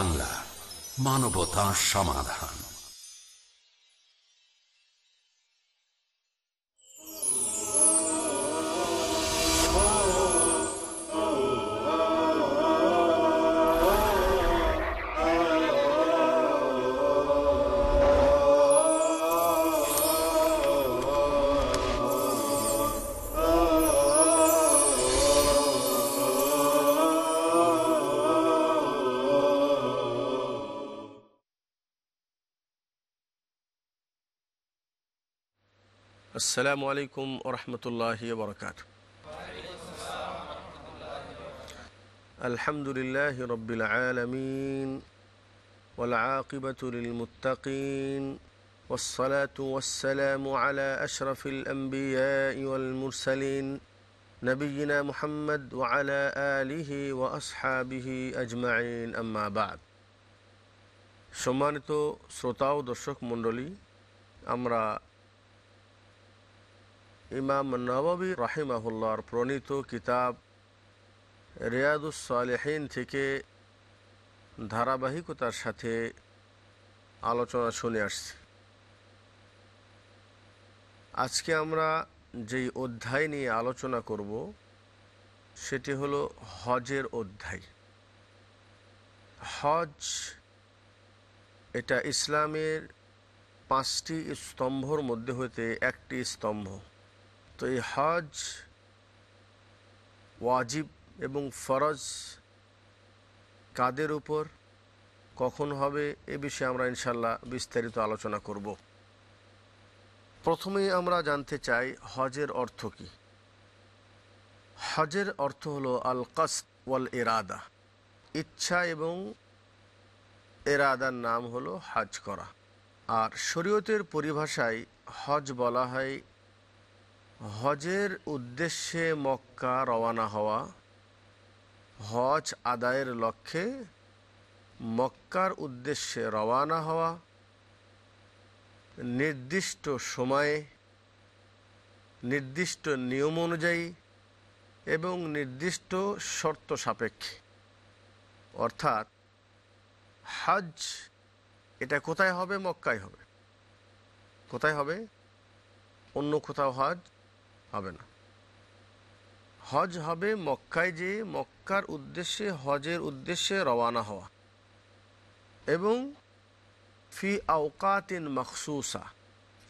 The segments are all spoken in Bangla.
বাংলা মানবতা সমাধান السلام عليكم ورحمة الله وبركاته الحمد لله رب العالمين والعاقبة للمتقين والصلاة والسلام على أشرف الأنبياء والمرسلين نبينا محمد وعلى آله وأصحابه أجمعين أما بعد সম্মানিত শ্রোতা ও দর্শক মণ্ডলী আমরা ইমাম নবাবী রাহিমাহুল্লার প্রণীত কিতাব রিয়াদুসালেহীন থেকে ধারাবাহিকতার সাথে আলোচনা শুনে আসছি। আজকে আমরা যেই অধ্যায় নিয়ে আলোচনা করব, সেটি হলো হজের অধ্যায়। হজ এটা ইসলামের পাঁচটি স্তম্ভর মধ্যে হইতে একটি স্তম্ভ। তো এই হজ ওয়াজিব এবং ফরজ কাদের উপর? কখন হবে? এ বিষয়ে আমরা ইনশাল্লাহ বিস্তারিত আলোচনা করব। প্রথমেই আমরা জানতে চাই হজের অর্থ কি? হজের অর্থ হলো আল কাস্ত ওয়াল এরাদা ইচ্ছা এবং এরাদার নাম হলো হজ করা। আর শরীয়তের পরিভাষায় হজ বলা হয় হজের উদ্দেশ্যে মক্কা রওয়ানা হওয়া, হজ আদায়ের লক্ষ্যে মক্কার উদ্দেশ্যে রওয়ানা হওয়া, নির্দিষ্ট সময়ে, নির্দিষ্ট নিয়ম অনুযায়ী এবং নির্দিষ্ট শর্ত সাপেক্ষে। অর্থাৎ হজ এটা কোথায় হবে? মক্কায় হবে। কোথায় হবে? অন্য কোথাও হজ হবে না। হজ হবে মক্কায় যে মক্কার উদ্দেশ্যে, হজের উদ্দেশ্যে রওয়ানা হওয়া। এবং ফি আওকাতিন মখসুসা,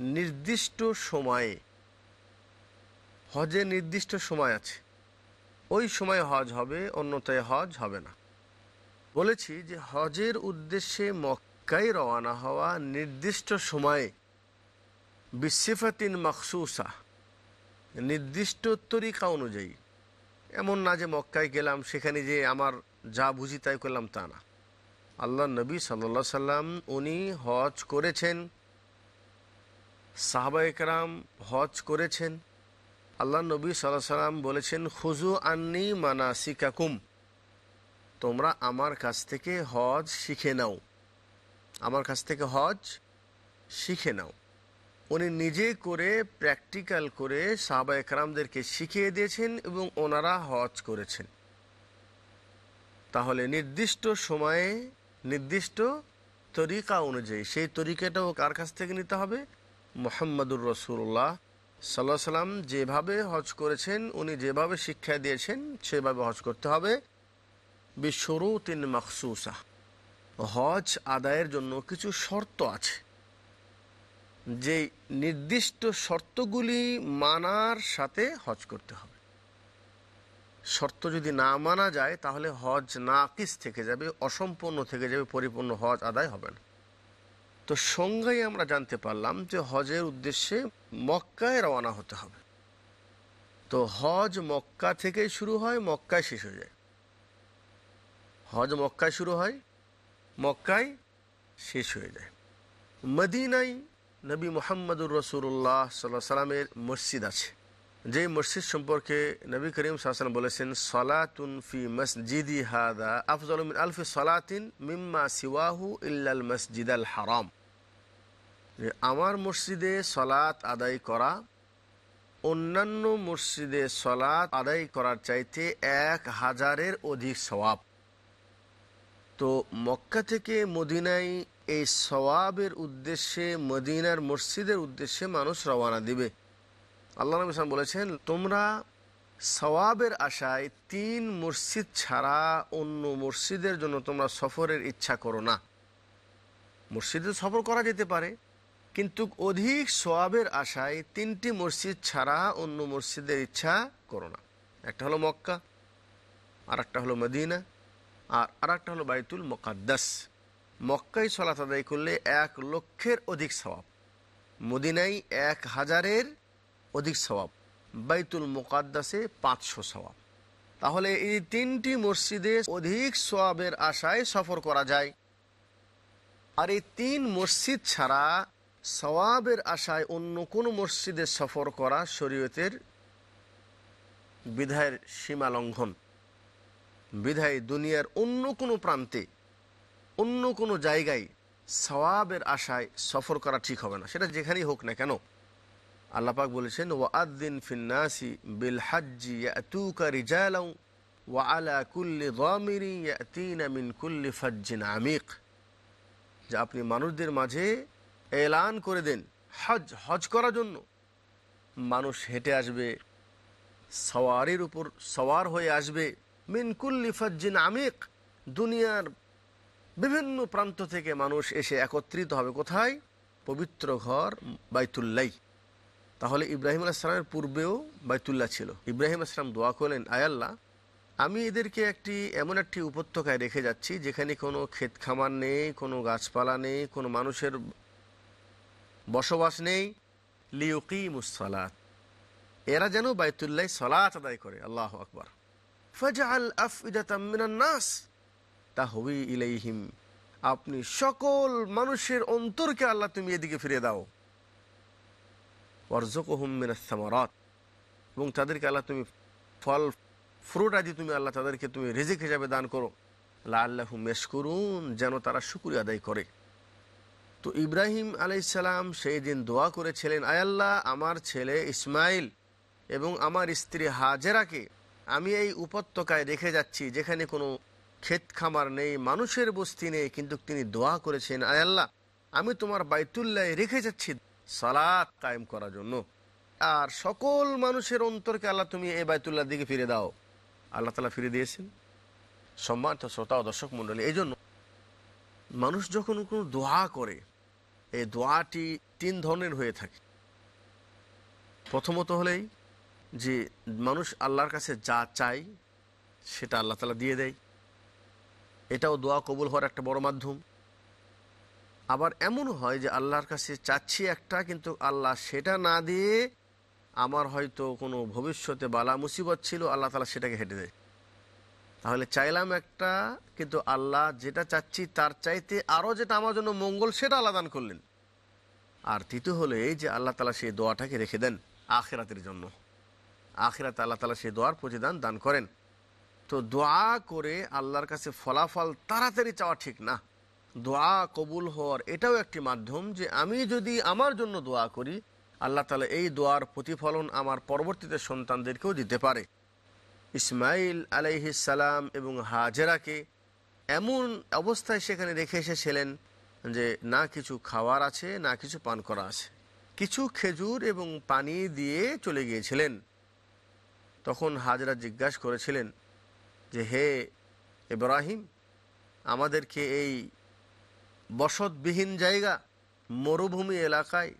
নির্দিষ্ট সময়ে, হজের নির্দিষ্ট সময় আছে। ওই সময় হজ হবে, অন্যথায় হজ হবে না। বলেছি যে হজের উদ্দেশ্যে মক্কায় রওয়ানা হওয়া নির্দিষ্ট সময়ে, বিসিফাতিন মখসুসা নির্দিষ্ট তরিকা অনুযায়ী। এমন না যে মক্কায় গেলাম, সেখানে যে আমার যা বুঝি তাই করলাম তা না। আল্লাহ নবী সাল্লা সাল্লাম উনি হজ করেছেন। সাহাবা একরাম হজ করেছেন। আল্লাহ নবী সাল্লাহ সাল্লাম বলেছেন খুজু আন্নি মানা সিকাকুম তোমরা আমার কাছ থেকে হজ শিখে নাও। আমার কাছ থেকে হজ শিখে নাও। উনি নিজে করে প্র্যাকটিক্যাল করে সাহাবা একরামদেরকে শিখিয়ে দিয়েছেন এবং ওনারা হজ করেছেন। তাহলে নির্দিষ্ট সময়ে, নির্দিষ্ট তরিকা অনুযায়ী, সেই তরিকাটাও কার কাছ থেকে নিতে হবে? মোহাম্মদুর রসুল্লাহ সাল্লাহ সাল্লাম যেভাবে হজ করেছেন, উনি যেভাবে শিক্ষা দিয়েছেন, সেভাবে হজ করতে হবে। বিশ্বরু তিন মখসুসা, হজ আদায়ের জন্য কিছু শর্ত আছে। যে নির্দিষ্ট শর্তগুলি মানার সাথে হজ করতে হবে। শর্ত যদি না মানা যায়, তাহলে হজ নাকিস থেকে যাবে, অসম্পূর্ণ থেকে যাবে, পরিপূর্ণ হজ আদায় হবে না। তো সংজ্ঞায় আমরা জানতে পারলাম যে হজের উদ্দেশ্যে মক্কায় রওনা হতে হবে। তো হজ মক্কা থেকেই শুরু হয়, মক্কায় শেষ হয়ে যায়। হজ মক্কায় শুরু হয়, মক্কায় শেষ হয়ে যায়। মদিনায় নবী মোহাম্মদুর রসুল্লাহ সাল্লাহ সাল্লামের মসজিদ আছে। যে মসজিদ সম্পর্কে নবী করিম সাল্লাম বলেছেন, সলাতুন ফি মসজিদি হাদা আফজল আলফি সলাতিন মিম্মা সিওয়াহু ইল্লাল মসজিদ আল হারাম। যে আমার মসজিদে সলাত আদায় করা, অন্যান্য মসজিদে সলাত আদায় করার চাইতে এক হাজারের অধিক সওয়াব। তো মক্কা থেকে মদিনায় এই সওয়াবের উদ্দেশ্যে, মদিনার মসজিদের উদ্দেশ্যে মানুষ রওয়ানা দিবে। আল্লাহ নবী সালাম বলেছেন, তোমরা সওয়াবের আশায় তিন মসজিদ ছাড়া অন্য মসজিদের জন্য তোমরা সফরের ইচ্ছা করো না। মসজিদে সফর করা যেতে পারে, কিন্তু অধিক সোয়াবের আশায় তিনটি মসজিদ ছাড়া অন্য মসজিদের ইচ্ছা করো না। একটা হলো মক্কা আর একটা হলো মদিনা, আর আর একটা হলো বাইতুল মোকাদ্দাস। মক্কাই সলাত আদায় করলে এক লক্ষের অধিক সওয়াব। মদিনাই এক হাজারের অধিক সওয়াব। বাইতুল মোকাদ্দাসে পাঁচশো সওয়াব। তাহলে এই তিনটি মসজিদে অধিক সোয়াবের আশায় সফর করা যায়। আর এই তিন মসজিদ ছাড়া সওয়াবের আশায় অন্য কোন মসজিদে সফর করা শরীয়তের বিধায়ের সীমা লঙ্ঘন বিধায় দুনিয়ার অন্য কোনো প্রান্তে অন্য কোনো জায়গায় সওয়াবের আশায় সফর করা ঠিক হবে না। সেটা যেখানেই হোক না কেন। আল্লাপাক বলেছেন ও আদিন ফিন্নাসি বিল হাজ্জি ইয়াতুকা রিজালাউ ওয়া আলা কুল্লি যামিরি ইয়াতিনা মিন কুল্লি ফাজ্জিন আমিক। যে আপনি মানুষদের মাঝে এলান করে দেন হজ হজ করার জন্য। মানুষ হেঁটে আসবে, সওয়ারির উপর সওয়ার হয়ে আসবে মিনকুল্লি ফজ্জিন আমিক, দুনিয়ার বিভিন্ন প্রান্ত থেকে মানুষ এসে একত্রিত হবে। কোথায়? পবিত্র ঘর বাইতুল্লাই তাহলে ইব্রাহিম আলাইসালামের পূর্বেও বাইতুল্লাহ ছিল। ইব্রাহিম আসলাম দোয়া করলেন আয়াল্লাহ আমি এদেরকে একটি, এমন একটি উপত্যকায় রেখে যাচ্ছি, যেখানে কোনো ক্ষেত খামার নেই, কোনো গাছপালা নেই, কোনো মানুষের বসবাস নেই। লিউকি মুসালাত এরা যেন বাইতুল্লাহ সলাত আদায় করে। আল্লাহ আকবর। ফজাল আফিদাতাস তাহবি ইলাইহিম। আপনি সকল মানুষের অন্তরকে আল্লাহ তুমি এদিকে ফিরে দাও। অর্জক ওয়ারজকহমিনাত এবং তাদেরকে আল্লাহ তুমি ফল, ফ্রুট আদি তুমি আল্লাহ তাদেরকে তুমি রেজেক হিসাবে দান করো। আল্লাহ আল্লাহ মেশ করুন যেন তারা শুকুরি আদায় করে। তো ইব্রাহিম আলাইসালাম সেই দিন দোয়া করেছিলেন আয়াল্লাহ আমার ছেলে ইসমাইল এবং আমার স্ত্রী হাজেরাকে আমি এই উপত্যকায় রেখে যাচ্ছি, যেখানে কোনো ক্ষেত খামার নেই, মানুষের বস্তি নেই, কিন্তু তিনি দোয়া করেছেন, আয় আল্লাহ, আমি তোমার বাইতুল্লাহ রেখে যাচ্ছি সালাত কায়েম করার জন্য। আর সকল মানুষের অন্তরকে আল্লাহ তুমি এই বাইতুল্লাহ দিকে ফিরে দাও। আল্লাহ তালা ফিরে দিয়েছেন। সম্মানিত শ্রোতা ও দর্শক মণ্ডলী, এই জন্য মানুষ যখন কোনো দোয়া করে, এই দোয়াটি তিন ধরনের হয়ে থাকে। প্রথমত হলেই যে মানুষ আল্লাহর কাছে যা চায়, সেটা আল্লাহ তালা দিয়ে দেয়। এটাও দোয়া কবুল হওয়ার একটা বড় মাধ্যম। আবার এমন হয় যে আল্লাহর কাছে চাচ্ছি একটা, কিন্তু আল্লাহ সেটা না দিয়ে আমার হয়তো কোনো ভবিষ্যতে বালা মুসিবত ছিল, আল্লাহ তালা সেটাকে হেঁটে দেয়। তাহলে চাইলাম একটা, কিন্তু আল্লাহ যেটা চাচ্ছি তার চাইতে আরও যেটা আমার জন্য মঙ্গল, সেটা আল্লাহ দান করলেন। আর তৃতীয় হলো এই যে আল্লাহ তালা সেই দোয়াটাকে রেখে দেন আখেরাতের জন্য। আখেরাতে আল্লাহ তালা সেই দোয়ার প্রতিদান দান করেন। তো দোয়া করে আল্লাহর কাছে ফলাফল তাড়াতাড়ি চাওয়া ঠিক না। দোয়া কবুল হওয়ার এটাও একটি মাধ্যম যে আমি যদি আমার জন্য দোয়া করি, আল্লাহ তালা এই দোয়ার প্রতিফলন আমার পরবর্তীতে সন্তানদেরকেও দিতে পারে। ইসমাইল আলাইহিসালাম এবং হাজেরাকে এমন অবস্থায় সেখানে রেখে এসেছিলেন যে না কিছু খাওয়ার আছে, না কিছু পান করা আছে। কিছু খেজুর এবং পানি দিয়ে চলে গিয়েছিলেন। তখন হাজরা জিজ্ঞাসা করেছিলেন যে হে ইব্রাহিম, আমাদেরকে এই বসতবিহীন জায়গা, মরুভূমি এলাকায়,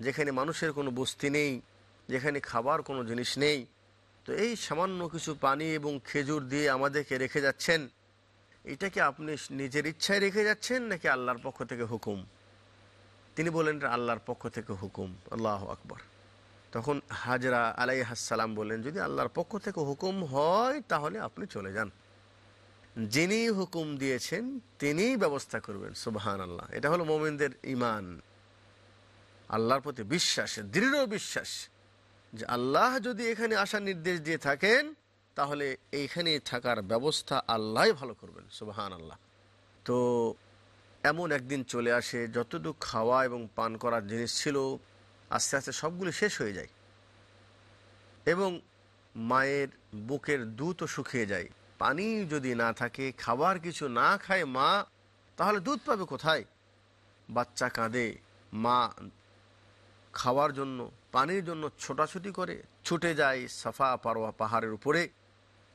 যেখানে মানুষের কোনো বস্তি নেই, যেখানে খাবার কোনো জিনিস নেই, তো এই সামান্য কিছু পানি এবং খেজুর দিয়ে আমাদেরকে রেখে যাচ্ছেন। এটাকে আপনি নিজের ইচ্ছায় রেখে যাচ্ছেন, নাকি আল্লাহর পক্ষ থেকে হুকুম? তিনি বলেন আল্লাহর পক্ষ থেকে হুকুম। আল্লাহ আকবর। তখন হাজরা আলাই হাসালাম বললেন, যদি আল্লাহর পক্ষ থেকে হুকুম হয়, তাহলে আপনি চলে যান। যিনি হুকুম দিয়েছেন, তিনিই ব্যবস্থা করবেন সুবাহান আল্লাহ এটা হলো মোমিনদের ইমান আল্লাহর প্রতি বিশ্বাস, দৃঢ় বিশ্বাস যে আল্লাহ যদি এখানে আসার নির্দেশ দিয়ে থাকেন, তাহলে এইখানে থাকার ব্যবস্থা আল্লাহ ভালো করবেন সুবাহান আল্লাহ তো এমন একদিন চলে আসে, যতটুকু খাওয়া এবং পান করার জিনিস ছিল আস্তে আস্তে সবগুলো শেষ হয়ে যায়। এবং মায়ের বুকের দুধও শুকিয়ে যায়। পানি যদি না থাকে, খাবার কিছু না খায় মা, তাহলে দুধ পাবে কোথায়? বাচ্চা কাঁদে। মা খাওয়ার জন্য, পানির জন্য ছোটাছুটি করে, ছুটে যায় সাফা পারোয়া পাহাড়ের উপরে।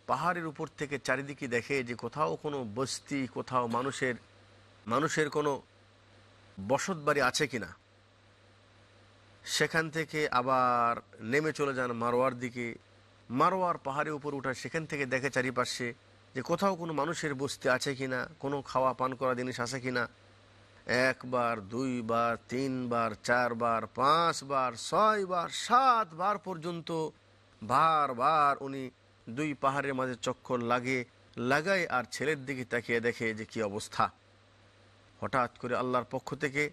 পাহাড়ের উপর থেকে চারিদিকে দেখে যে কোথাও কোনো বস্তি, কোথাও মানুষের মানুষের কোনো বসত বাড়ি আছে কিনা। সেখান থেকে আবার নেমে চলে যান মারোয়ার দিকে। মারোয়ার পাহাড়ের উপর উঠা সেখান থেকে দেখে চারিপাশে যে কোথাও কোনো মানুষের বস্তি আছে কি না কোনো খাওয়া পান করা জিনিস আছে কি না একবার, দুইবার, তিনবার, চারবার, পাঁচবার, ছয়বার, সাতবার পর্যন্ত বারবার উনি দুই পাহাড়ের মাঝে চক্কর লাগে, লাগায় আর ছেলের দিকে তাকিয়ে দেখে যে কি অবস্থা। হঠাৎ করে আল্লাহর পক্ষ থেকে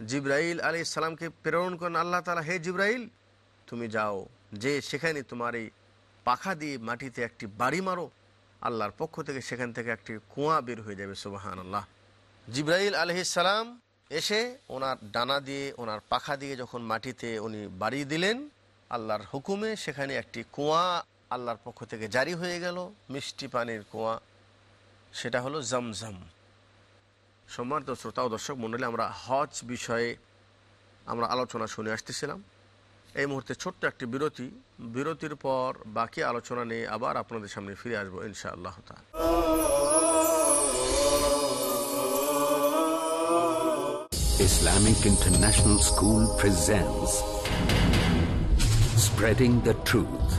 জিব্রাইল আলী সালামকে প্রেরণ করেন। আল্লাহ তালা হে জিব্রাইল, তুমি যাও, যে সেখানে তোমার এই পাখা দিয়ে মাটিতে একটি বাড়ি মারো। আল্লাহর পক্ষ থেকে সেখান থেকে একটি কুয়া বের হয়ে যাবে সুবাহান আল্লাহ জিব্রাইল আলহিসাল্লাম এসে ওনার ডানা দিয়ে, ওনার পাখা দিয়ে যখন মাটিতে উনি বাড়ি দিলেন, আল্লাহর হুকুমে সেখানে একটি কুয়া আল্লাহর পক্ষ থেকে জারি হয়ে গেল। মিষ্টি পানির কুয়া, সেটা হলো জমজম। সম্মানিত শ্রোতা ও দর্শক মণ্ডলী আমরা হজ বিষয়ে আমরা আলোচনা শুনে আসতেছিলাম। এই মুহূর্তে ছোট্ট একটি বিরতি। বিরতির পর বাকি আলোচনা নিয়ে আবার আপনাদের সামনে ফিরে আসব ইনশাআল্লাহ তাআলা। Islamic International School presents Spreading the Truth,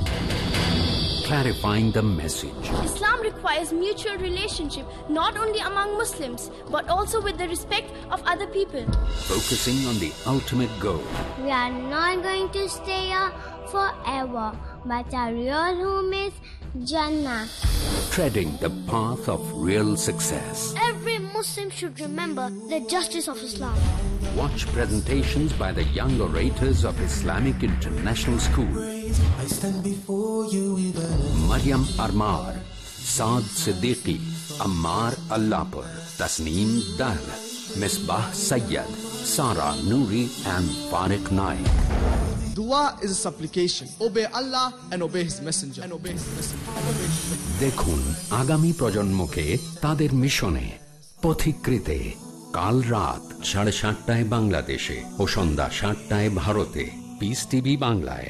Clarifying the Message. Islam requires mutual relationship not only among Muslims but also with the respect of other people. focusing on the ultimate goal We are not going to stay here forever, but our real home is Jannah. treading the path of real success. Every Muslim should remember the justice of Islam. Watch presentations by the young orators of Islamic International School. I stand before you with a Maryam Armar, Saad Siddiqui, Ammar Allapur, Tasneem Dal, Misbah Sayyad, Sara Noori and Farik Naik. Dua is a supplication. Obey Allah and obey His Messenger. And obey His Messenger. And obey His Messenger. দেখুন আগামী প্রজন্মকে তাদের মিশনে পথিকৃতে কাল রাত সাড়ে সাতটায় বাংলাদেশে ও সন্ধ্যা সাতটায় ভারতে পিস টিভি বাংলায়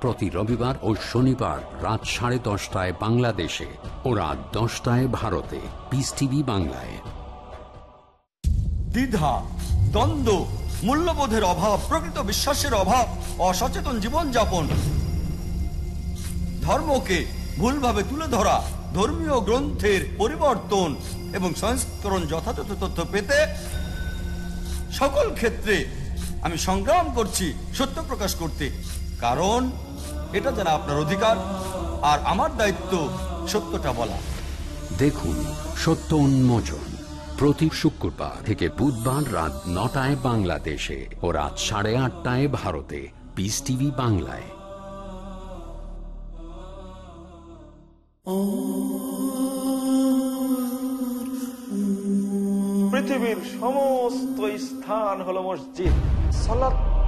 প্রতি রবিবার ও শনিবার রাত সাড়ে দশটায় বাংলাদেশে ও রাত দশটায় ভারতে। পিস টিভি বাংলায়। দ্বিধা, দ্বন্দ্ব, মূল্যবোধের অভাব, প্রকৃত বিশ্বাসের অভাব, অসচেতন জীবনযাপন। ধর্মকে ভুলভাবে তুলে ধরা, ধর্মীয় গ্রন্থের পরিবর্তন এবং সংস্করণ যথাযথ তথ্য পেতে সকল ক্ষেত্রে আমি সংগ্রাম করছি সত্য প্রকাশ করতে। কারণ এটা যেন আপনার অধিকার আর আমার দায়িত্ব সত্যটা বলা। দেখুন সত্য উন্মোচন প্রতি শুক্রবার থেকে বুধবার রাত নটায় বাংলাদেশে ও রাত সাড়ে আটটায় ভারতে। পিস টিভি বাংলায়। পৃথিবীর সমস্ত স্থান হলো মসজিদ। সালাত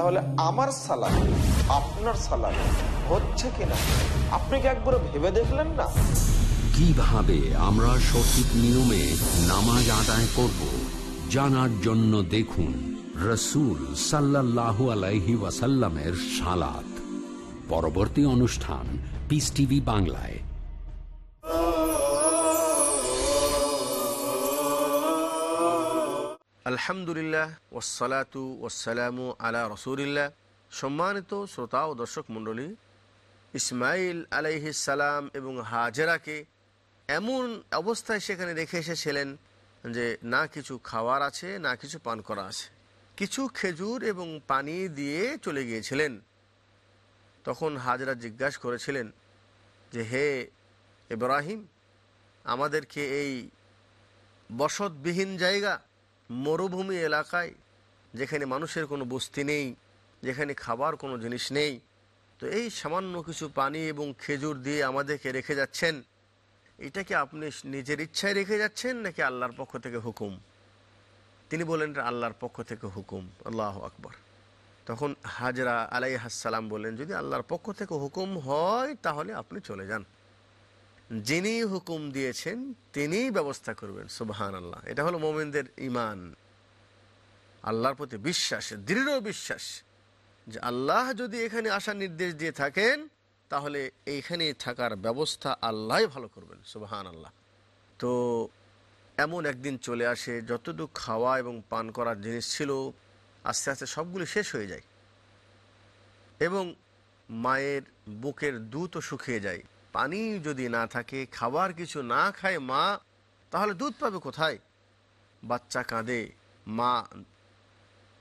তাহলে আমার সালাম, আপনার সালাম হচ্ছে কিনা? আপনি কি একবার ভেবে দেখলেন না? কীভাবে আমরা সঠিক নিয়মে নামাজ আদায় করব জানার জন্য দেখুন রসুল সাল্লাল্লাহু আলাইহি ওয়াসাল্লামের সালাত। পরবর্তী অনুষ্ঠান পিস টিভি বাংলায়। আলহামদুলিল্লাহ ওসালাতু ওসালামু আলা রসুলিল্লাহ। সম্মানিত শ্রোতা ও দর্শক মণ্ডলী, ইসমাইল আলাইহিসালাম এবং হাজেরাকে এমন অবস্থায় সেখানে রেখে এসেছিলেন যে না কিছু খাওয়ার আছে, না কিছু পান করা আছে। কিছু খেজুর এবং পানি দিয়ে চলে গিয়েছিলেন। তখন হাজরা জিজ্ঞাসা করেছিলেন যে, হে ইব্রাহিম, আমাদেরকে এই বসতবিহীন জায়গা মরুভূমি এলাকায়, যেখানে মানুষের কোনো বস্তি নেই, যেখানে খাবার কোনো জিনিস নেই, তো এই সামান্য কিছু পানি এবং খেজুর দিয়ে আমাদেরকে রেখে যাচ্ছেন। এটা কি আপনি নিজের ইচ্ছায় রেখে যাচ্ছেন নাকি আল্লাহর পক্ষ থেকে হুকুম? তিনি বলেন, এটা আল্লাহর পক্ষ থেকে হুকুম। আল্লাহ আকবর। তখন হাজরা আলাই হাসালাম বললেন যদি আল্লাহর পক্ষ থেকে হুকুম হয়, তাহলে আপনি চলে যান। যিনি হুকুম দিয়েছেন, তিনিই ব্যবস্থা করবেন সুবাহান আল্লাহ এটা হলো মোমেনদের ইমান আল্লাহর প্রতি বিশ্বাস, দৃঢ় বিশ্বাস যে আল্লাহ যদি এখানে আসার নির্দেশ দিয়ে থাকেন, তাহলে এইখানে থাকার ব্যবস্থা আল্লাহ ভালো করবেন সুবাহান আল্লাহ তো এমন একদিন চলে আসে, যতটুকু খাওয়া এবং পান করার জিনিস ছিল, আস্তে আস্তে সবগুলি শেষ হয়ে যায়। এবং মায়ের বুকের দুধও শুকিয়ে যায়। পানি যদি না থাকে, খাবার কিছু না খায় মা, তাহলে দুধ পাবে কোথায়? বাচ্চা কাঁদে। মা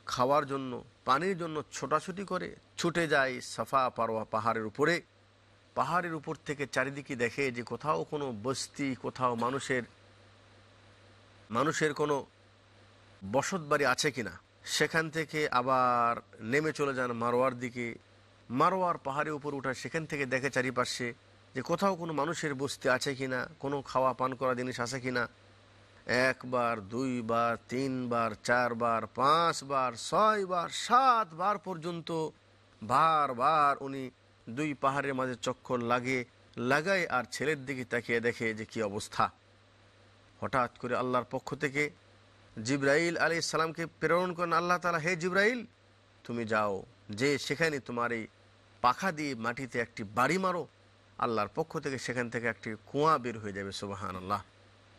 খাওয়ার জন্য, পানির জন্য ছোটাছুটি করে, ছুটে যায় সাফা পারোয়া পাহাড়ের উপরে। পাহাড়ের উপর থেকে চারিদিকে দেখে যে কোথাও কোনো বস্তি, কোথাও মানুষের মানুষের কোনো বসত বাড়ি আছে কিনা। সেখান থেকে আবার নেমে চলে যান মারোয়ার দিকে। মারোয়ার পাহাড়ের উপর উঠা সেখান থেকে দেখে চারিপাশে যে কোথাও কোনো মানুষের বস্তি আছে কি না কোনো খাওয়া পান করা জিনিস আছে কি না একবার, দুইবার, তিনবার, চারবার, পাঁচবার, ছয়বার, সাতবার পর্যন্ত বারবার উনি দুই পাহাড়ের মাঝে চক্কর লাগে, লাগায় আর ছেলের দিকে তাকিয়ে দেখে যে কি অবস্থা। হঠাৎ করে আল্লাহর পক্ষ থেকে জিব্রাইল আলী ইসলামকে প্রেরণ করেন, আল্লাহ তালা হে জিব্রাইল, তুমি যাও, যে সেখানে তোমার এই পাখা দিয়ে মাটিতে একটি বাড়ি মারো। আল্লাহর পক্ষ থেকে সেখান থেকে একটি কুয়া বের হয়ে যাবে সুবাহান আল্লাহ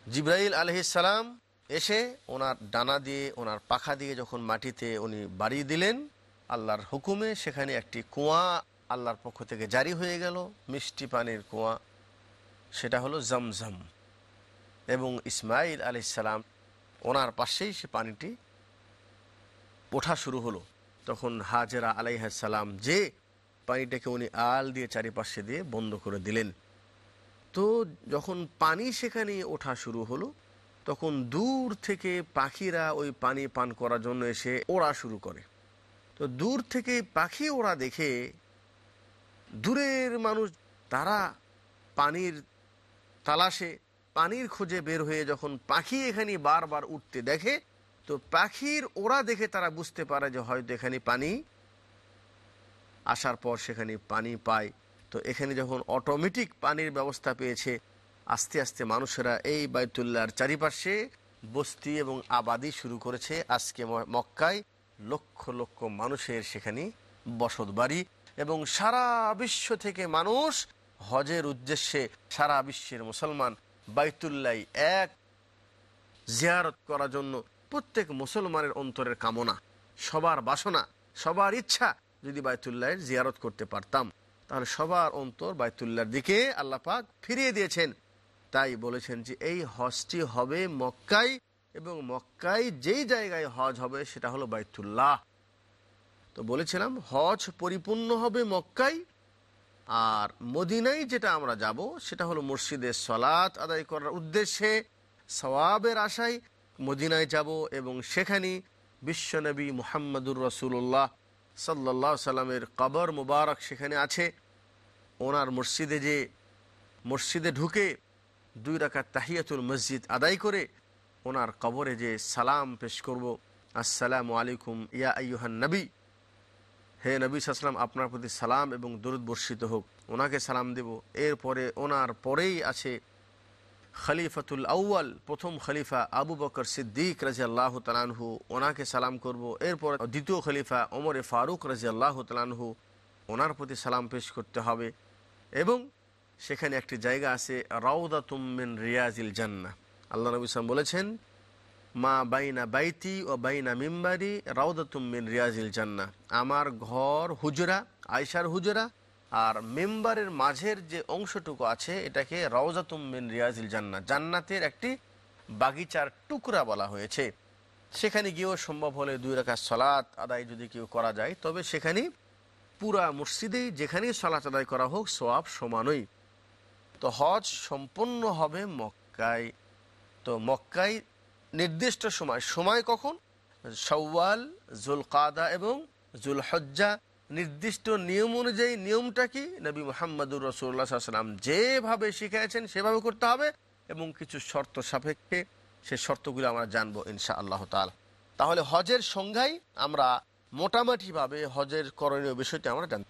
জিব্রাইল আলহিসাল্লাম এসে ওনার ডানা দিয়ে, ওনার পাখা দিয়ে যখন মাটিতে উনি বাড়ি দিলেন, আল্লাহর হুকুমে সেখানে একটি কুয়া আল্লাহর পক্ষ থেকে জারি হয়ে গেল, মিষ্টি পানির কুয়া। সেটা হলো জমজম। এবং ইসমাইল আলহিসাল্লাম ওনার পাশেই সে পানিটি ওঠা শুরু হলো। তখন হাজেরা আলাইহাসাল্লাম যে পানিটাকে উনি আল দিয়ে চারিপাশে দিয়ে বন্ধ করে দিলেন। তো যখন পানি সেখানে ওঠা শুরু হলো, তখন দূর থেকে পাখিরা ওই পানি পান করার জন্য এসে ওড়া শুরু করে। তো দূর থেকে পাখি ওড়া দেখে দূরের মানুষ, তারা পানির তালাশে, পানির খোঁজে বের হয়ে যখন পাখি এখানে বারবার উঠতে দেখে, তো পাখির ওরা দেখে তারা বুঝতে পারে যে হয়তো এখানে পানি আসার পর সেখানে পানি পায়। তো এখানে যখন অটোমেটিক পানির ব্যবস্থা পেয়েছে, আস্তে আস্তে মানুষেরা এই বাইতুল্লাহর চারিপাশে বস্তি এবং আবাদি শুরু করেছে। আজকে মক্কায় লক্ষ লক্ষ মানুষের সেখানে বসত বাড়ি এবং সারা বিশ্ব থেকে মানুষ হজের উদ্দেশ্যে সারা বিশ্বের মুসলমান বাইতুল্লাহ এক জিয়ারত করার জন্য প্রত্যেক মুসলমানের অন্তরের কামনা, সবার বাসনা, সবার ইচ্ছা যদি বাইতুল্লাহের জিয়ারত করতে পারতাম। তাহলে সবার অন্তর বাইতুল্লাহর দিকে আল্লাহ পাক ফিরিয়ে দিয়েছেন। তাই বলেছেন যে, এই হজটি হবে মক্কায় এবং মক্কায় যেই জায়গায় হজ হবে সেটা হলো বাইতুল্লাহ। তো বলেছিলাম, হজ পরিপূর্ণ হবে মক্কায় আর মদিনায় যেটা আমরা যাব সেটা হলো মসজিদের সলাৎ আদায় করার উদ্দেশ্যে, সওয়াবের আশায় মদিনায় যাব এবং সেখানে বিশ্বনবী মোহাম্মদুর রসুল্লাহ সাল্লাহ সাল্লামের কবর মুবারক সেখানে আছে। ওনার মসজিদে যে, মসজিদে ঢুকে দুই রাকাত তাহিয়াতুল মসজিদ আদায় করে ওনার কবরে যে সালাম পেশ করব, আসসালামু আলাইকুম ইয়া আইয়ুহান নবী। হে নবী সাসলাম আপনার প্রতি সালাম এবং দরুদ বর্ষিত হোক। ওনাকে সালাম দেব। এরপরে ওনার পরেই আছে খলিফাতুল আউয়াল, প্রথম খলিফা আবু বকর সিদ্দিক রাজি আল্লাহ তালানহু ওনাকে সালাম করব। এরপর দ্বিতীয় খলিফা ওমরে ফারুক রাজি আল্লাহ তালানহু ওনার প্রতি সালাম পেশ করতে হবে। এবং সেখানে একটি জায়গা আছে রাউদা তুমিন রিয়াজিল জান্না। আল্লাহ নবী সালাম বলেছেন, মা বাইনা বাইতি ও বাইনা মিম্বারি রাউদা তুমিন রিয়াজিল জান্না। আমার ঘর হুজরা আয়সার হুজরা আর মেম্বারের মাঝের যে অংশটুকু আছে, এটাকে রওজাতুম মিন রিয়াজিল জান্না জান্নাতের একটি বাগিচার টুকরা বলা হয়েছে। সেখানে গিয়েও সম্ভব হলে দুই রাখা সলাৎ আদায় যদি কেউ করা যায়, তবে সেখানে পুরা মসজিদেই যেখানেই সলাৎ আদায় করা হোক সোয়াব সমানই। তো হজ সম্পন্ন হবে মক্কায়। তো মক্কায় নির্দিষ্ট সময় সময় কখন? সওয়াল জুলকাদা এবং জুলহজ্জা নির্দিষ্ট নিয়ম অনুযায়ী নিয়মটা কি? নবী মোহাম্মদুর রসুল্লাহ সাল্লাম যেভাবে শিখিয়েছেন, সেভাবে করতে হবে এবং কিছু শর্ত সাপেক্ষে সে শর্তগুলো আমরা জানব ইনশা আল্লাহ তাল তাহলে হজের সংজ্ঞায় আমরা মোটামুটিভাবে হজের করণীয় বিষয়টি আমরা জান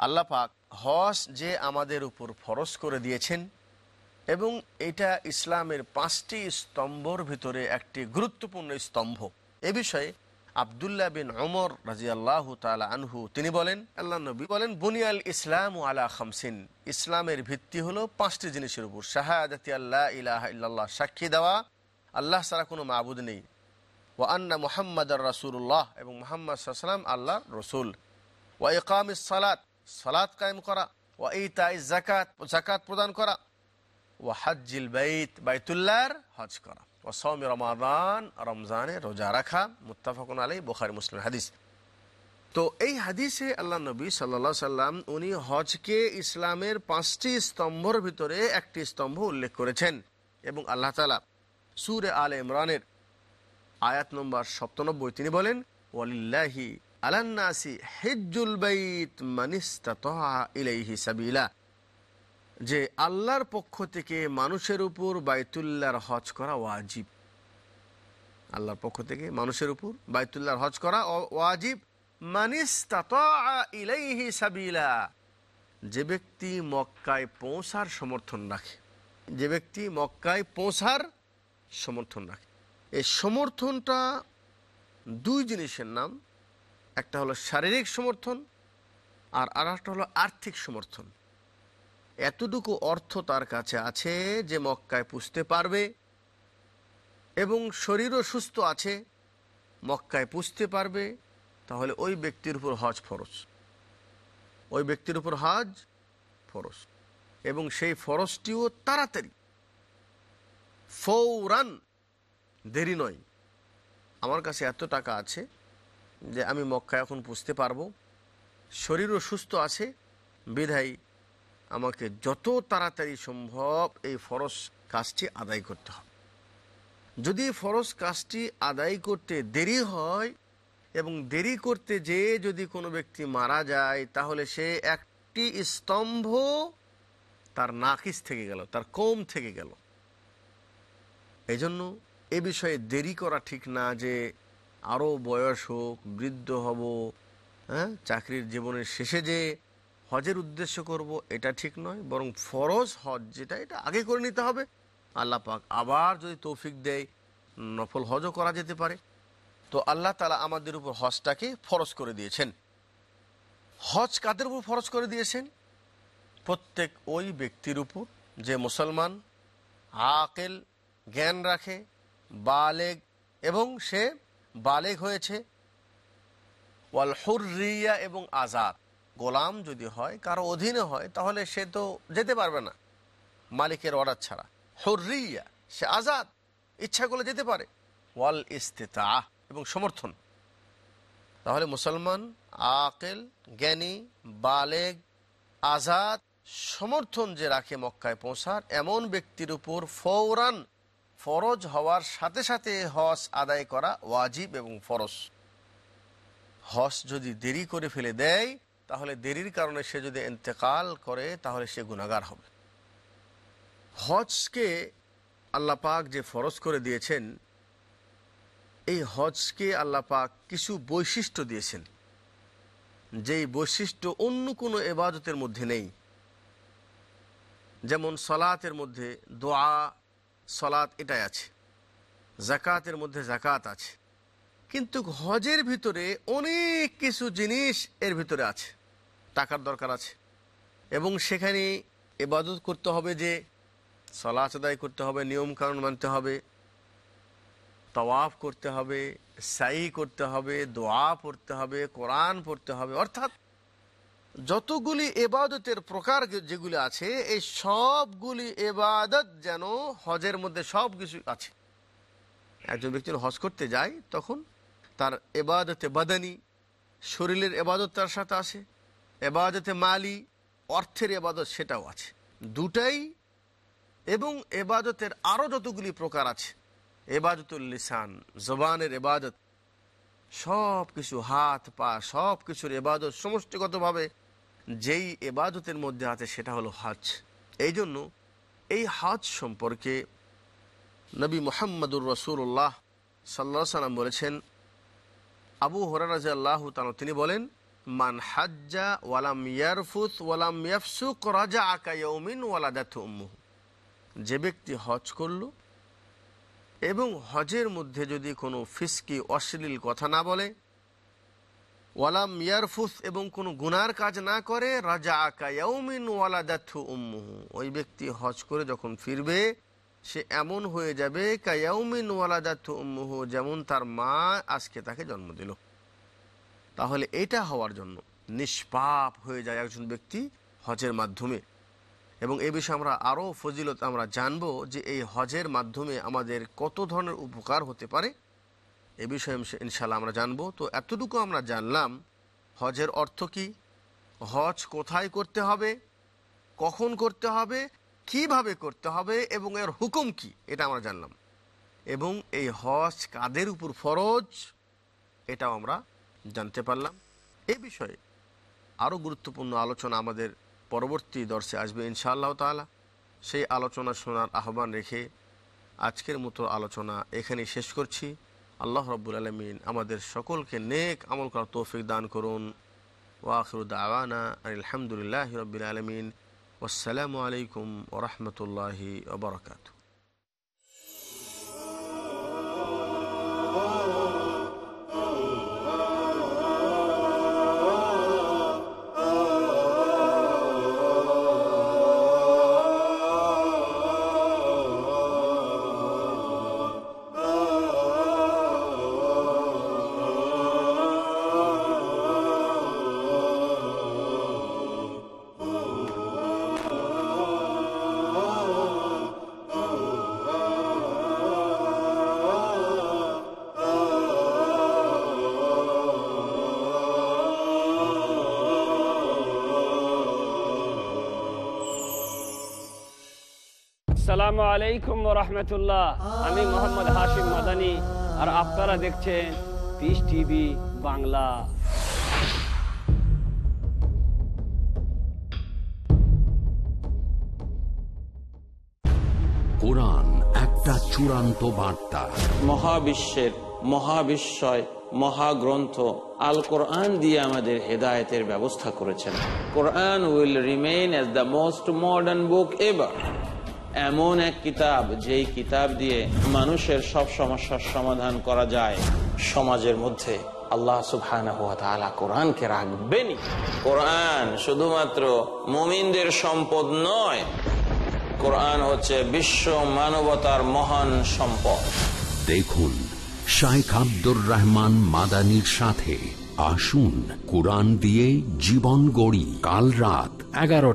আল্লাহ পাক হজ যে আমাদের উপর ফরজ করে দিয়েছেন এবং এটা ইসলামের পাঁচটি স্তম্ভর ভিতরে একটি গুরুত্বপূর্ণ স্তম্ভ। এ বিষয়ে আবদুল্লাহ বিন অমর রাজি আল্লাহ আনহু, তিনি বলেন আল্লাহ নবী বলেন, বুনিয়াল ইসলাম আলা খামসিন। ইসলামের ভিত্তি হলো পাঁচটি জিনিসের উপর। শাহাদাতি আল্লাহ ইলাহ ইল্লাল্লাহ, সাক্ষী দেওয়া। আল্লাহ সারা কোনো মাবুদ নেই। ও আন্না মোহাম্মদ রাসুল্লাহ এবং মোহাম্মদ সাল্লাম আল্লাহ রসুল। ও ইকাম সালাত সালাত কায়েম করা। ও ইতাই জাকাত জাকাত প্রদান করা। ও হাজ্জিল বাইত, বাইতুল্লাহর হজ করা। ও সৌমি রমাদান রমজানে রোজা রাখা মুত্তাফাকুন আলাই বোখারি মুসলিম হাদিস তো এই হাদিসে আল্লাহ নবী সাল্লা সাল্লাম উনি হজকে ইসলামের পাঁচটি স্তম্ভর ভিতরে একটি স্তম্ভ উল্লেখ করেছেন এবং আল্লাহ তালা সুরে আল ইমরানের আয়াত নম্বর সপ্তানব্বই তিনি বলেন, ওয়ালিল্লাহি আলান্নাসি হেজ্জুল বাইত মানিস্তা ইলাইহি সাবিলা। যে আল্লাহর পক্ষ থেকে মানুষের উপর বাইতুল্লাহর হজ করা ওয়াজিব। আল্লাহর পক্ষ থেকে মানুষের উপর বাইতুল্লাহর হজ করা ওয়াজিব। ইলাইহি সাবিলা। যে ব্যক্তি মক্কায় পৌঁছার সমর্থন রাখে। যে ব্যক্তি মক্কায় পৌঁছার সমর্থন রাখে। এই সমর্থনটা দুই জিনিসের নাম। একটা হলো শারীরিক সমর্থন আর আর একটা হলো আর্থিক সমর্থন। এতটুকু অর্থ তার কাছে আছে যে মক্কায় পুষতে পারবে এবং শরীরও সুস্থ আছে। মক্কায় পুষতে পারবে, তাহলে ওই ব্যক্তির উপর হজ ফরজ। ওই ব্যক্তির উপর হজ ফরজ। এবং সেই ফরজটিও তাড়াতাড়ি। ফৌরান দেরি নয়। আমার কাছে এত টাকা আছে যে আমি মক্কা এখন পুষতে পারব। শরীরও সুস্থ আছে। বিধায় আমাকে যত তাড়াতাড়ি সম্ভব এই ফরজ কাজটি আদায় করতে হবে। যদি ফরজ কাজটি আদায় করতে দেরি হয় এবং দেরি করতে যে যদি কোনো ব্যক্তি মারা যায়, তাহলে সে একটি স্তম্ভ তার নাকিস থেকে গেল, তার কম থেকে গেল। এই জন্য এ বিষয়ে দেরি করা ঠিক না যে আরও বয়স হোক, বৃদ্ধ হব হ্যাঁ চাকরির জীবনের শেষে যে হজের উদ্দেশ্য করব এটা ঠিক নয়, বরং ফরজ হজ যেটা, এটা আগে করে নিতে হবে। আল্লাহ পাক আবার যদি তৌফিক দেয়, নফল হজও করা যেতে পারে। তো আল্লাহ তালা আমাদের উপর হজটাকে ফরজ করে দিয়েছেন। হজ কাদের উপর ফরজ করে দিয়েছেন? প্রত্যেক ওই ব্যক্তির উপর যে মুসলমান আকেল জ্ঞান রাখে, বালেগ, এবং সে বালেগ হয়েছে। ওয়াল হুরিয়া এবং আজাদ গোলাম যদি হয়, কারও অধীনে হয়, তাহলে সে তো যেতে পারবে না। মালিকের অর্ডার ছাড়া। হরিয়া সে আজাদ, ইচ্ছা করলে যেতে পারে। ওয়াল ইস্তেতা এবং সমর্থন। তাহলে মুসলমান, আকেল, জ্ঞানী, বালেগ, আজাদ, সমর্থন যে রাখে মক্কায় পৌঁছার, এমন ব্যক্তির উপর ফৌরান ফরজ হওয়ার সাথে সাথে হস আদায় করা ওয়াজিব এবং ফরজ। হজ যদি দেরি করে ফেলে দেয় তাহলে দেরির কারণে সে যদি এন্তেকাল করে, তাহলে সে গুণাগার হবে। হজকে আল্লাহ পাক যে ফরজ করে দিয়েছেন, এই হজকে আল্লাহ পাক কিছু বৈশিষ্ট্য দিয়েছেন। যেই বৈশিষ্ট্য অন্য কোনো এবাজতের মধ্যে নেই। যেমন সলাতের মধ্যে দোয়া সলাত এটাই আছে। জাকাতের মধ্যে জাকাত আছে। কিন্তু হজের ভিতরে অনেক কিছু জিনিস এর ভিতরে আছে। টাকার দরকার আছে। এবং সেখানে এবাদত করতে হবে যে সলাচ আদায় করতে হবে নিয়মকানুন মানতে হবে, তওয়াফ করতে হবে, সাই করতে হবে, দোয়া পড়তে হবে, কোরআন পড়তে হবে, অর্থাৎ যতগুলি এবাদতের প্রকার যেগুলি আছে, এই সবগুলি এবাদত যেন হজের মধ্যে সব কিছু আছে। একজন ব্যক্তি হজ করতে যায়, তখন তার এবাদতে বাদানি, শরীরের এবাদত তার সাথে আছে এবাদতে মালি, অর্থের এবাদত সেটাও আছে। দুটাই এবং এবাদতের আরও যতগুলি প্রকার আছে। এবাদতুল লিসান, জবানের এবাদত সব কিছু হাত, পা সব কিছুর এবাদত সমষ্টিগতভাবে যেই এবাদতের মধ্যে আছে সেটা হলো হজ। এই জন্য এই হজ সম্পর্কে নবী মোহাম্মদুর রসুল্লাহ সাল্লা সাল্লাম বলেছেন, আবু হরারাজ আল্লাহ তিনি বলেন মান হাজ্জা ওয়ালাম ইয়ারফুত ওয়ালাম ইয়াফসুক রাজা আকা ইয়ৌমিন ওয়ালাদাত উম্মুহ যে ব্যক্তি হজ করল এবং হজের মধ্যে যদি কোনো ফিসকি, অশ্লীল কথা না বলে ওয়ালাম ইয়ারফুস এবং কোনো গুনার কাজ না করে রাজা আকা ইয়ৌমিন ওয়ালাদাথু উম্মুহু। ওই ব্যক্তি হজ করে যখন ফিরবে, সে এমন হয়ে যাবে কায়াউমিন ওয়ালাদাথু উম্মুহু, যেমন তার মা আজকে তাকে জন্ম দিল। তাহলে এটা হওয়ার জন্য নিষ্পাপ হয়ে যায় একজন ব্যক্তি হজের মাধ্যমে। এবং এ বিষয়ে আমরা আরও ফজিলত আমরা জানব যে এই হজের মাধ্যমে আমাদের কত ধরনের উপকার হতে পারে। এ বিষয়ে ইনশাল্লাহ আমরা জানব। তো এতটুকু আমরা জানলাম, হজের অর্থ কি? হজ কোথায় করতে হবে? কখন করতে হবে? কীভাবে করতে হবে? এবং এর হুকুম কি? এটা আমরা জানলাম। এবং এই হজ কাদের উপর ফরজ? এটাও আমরা জানতে পারলাম। এ বিষয়ে আরও গুরুত্বপূর্ণ আলোচনা আমাদের পরবর্তী দর্শে আসবে ইনশাআল্লাহ তালা সেই আলোচনা শোনার আহ্বান রেখে আজকের মতো আলোচনা এখানেই শেষ করছি। আল্লাহ রব্বুল আলমিন আমাদের সকলকে নেক আমল করার তৌফিক দান করুন। আওয়ানা আলহামদুলিল্লাহ রবিল আলমিন। আসসালামু আলাইকুম ওরহমতুল্লাহি ওবরকাত আসসালামু আলাইকুম রহমতুল্লাহ। আমি মোহাম্মদ হাশিম মাদানি আর আপনারা দেখছেন পিস টিভি বাংলা। কোরআন একটা চূড়ান্ত বার্তা। মহাবিশ্বের মহাবিশ্বয় মহাগ্রন্থ আল কোরআন দিয়ে আমাদের হেদায়তের ব্যবস্থা করেছেন। কোরআন will remain as the most modern book ever. এমন এক কিতাব, যেই কিতাব দিয়ে মানুষের সব সমস্যার সমাধান করা যায় সমাজের মধ্যে। আল্লাহ তাআলা কোরআনকে রাখবেনই। কোরআন শুধুমাত্র মুমিনদের সম্পদ নয়, কোরআন হচ্ছে বিশ্ব মানবতার মহান সম্পদ। দেখুন শাইখ আব্দুর রহমান মাদানির সাথে আসুন, কোরআন দিয়ে জীবন গড়ি, কাল রাত এগারোটা।